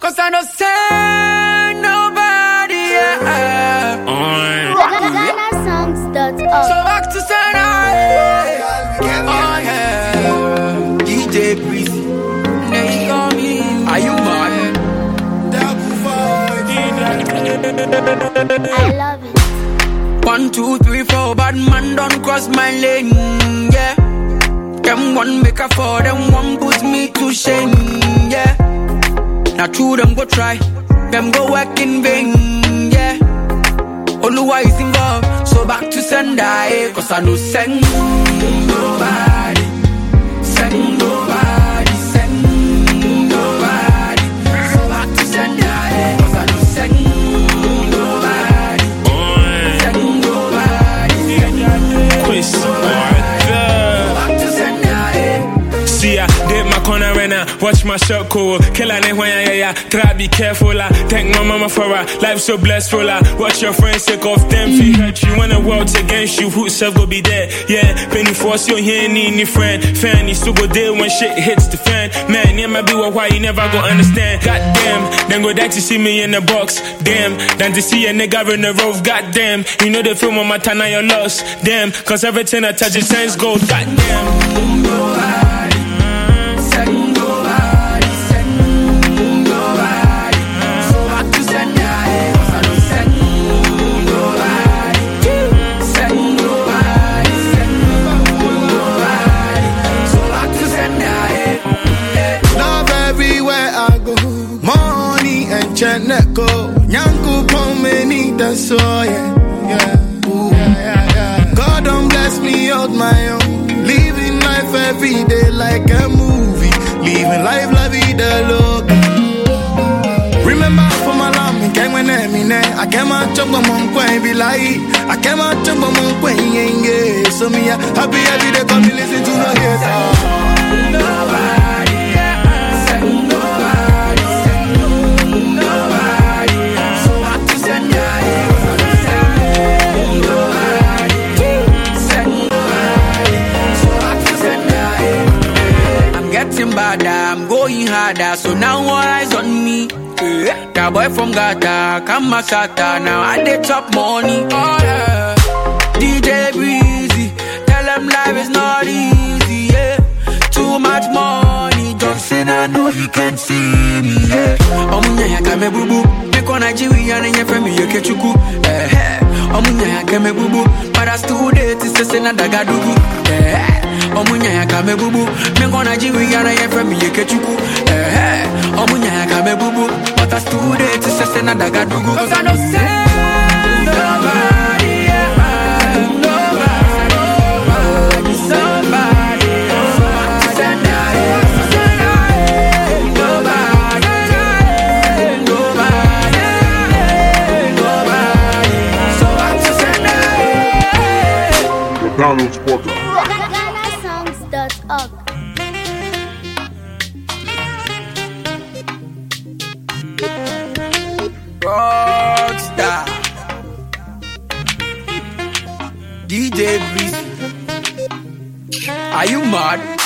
Cause I don't say nobody, yeah. GhanaSongs.org. So back to Sana, oh yeah. DJ Breezy, they call me. Are you mad? I love it. One, two, three, four, bad man don't cross my lane, yeah. Them one make a four, them one put me to shame, yeah. Now true, them go try, them go work in vain, yeah. Oluwa is involved, so back to sender, eh, cause I no send nobody, send nobody, dip my corner right now. Watch my shirt cool. Kill when yeah, yeah. Try be careful, I Thank my mama for her. Life so blessed for la. Watch your friends take off them mm. feet hurt you. When the world's against you, who self go be there? Yeah, penny force you here, need any friend. Fan, you still go there when shit hits the fan. Man, yeah, might be what why you never go understand. Goddamn, then go back to see me in the box. Damn, then to see a nigga in the road. Goddamn, you know the film on my time, now you're lost. Damn, cause everything I touch, it turns gold. Goddamn. Cheneko. Nyanku pomeni that's so yeah. Yeah. Ooh. yeah, yeah, yeah. God don't bless me out my own. Living life every day like a movie. Living life la vida loca. Remember for my love, me came when. I came out chumbo mon kwen be like. I came out chumbo mon kwen yenge. So me a happy every day come me listen to no hater. Getting I'm going harder, so now all eyes on me. Yeah. That boy from Gata, come Masata, now I dey top money. Oh yeah. DJ Breezy, tell them life is not easy, yeah. Too much money, Johnson, I know he can see me, yeah. Omunya ya kame bubu, meko Nigeria na nye femi ye kechuku, eh eh. Omunya ya kame bubu, but I still date is sese na dagadugu, eh. Omunya ya kame bubu, meko Nigeria na nye femi ye kechuku, Donald Porter. GhanaSongs.org. Rockstar DJ Breezy Are you mad?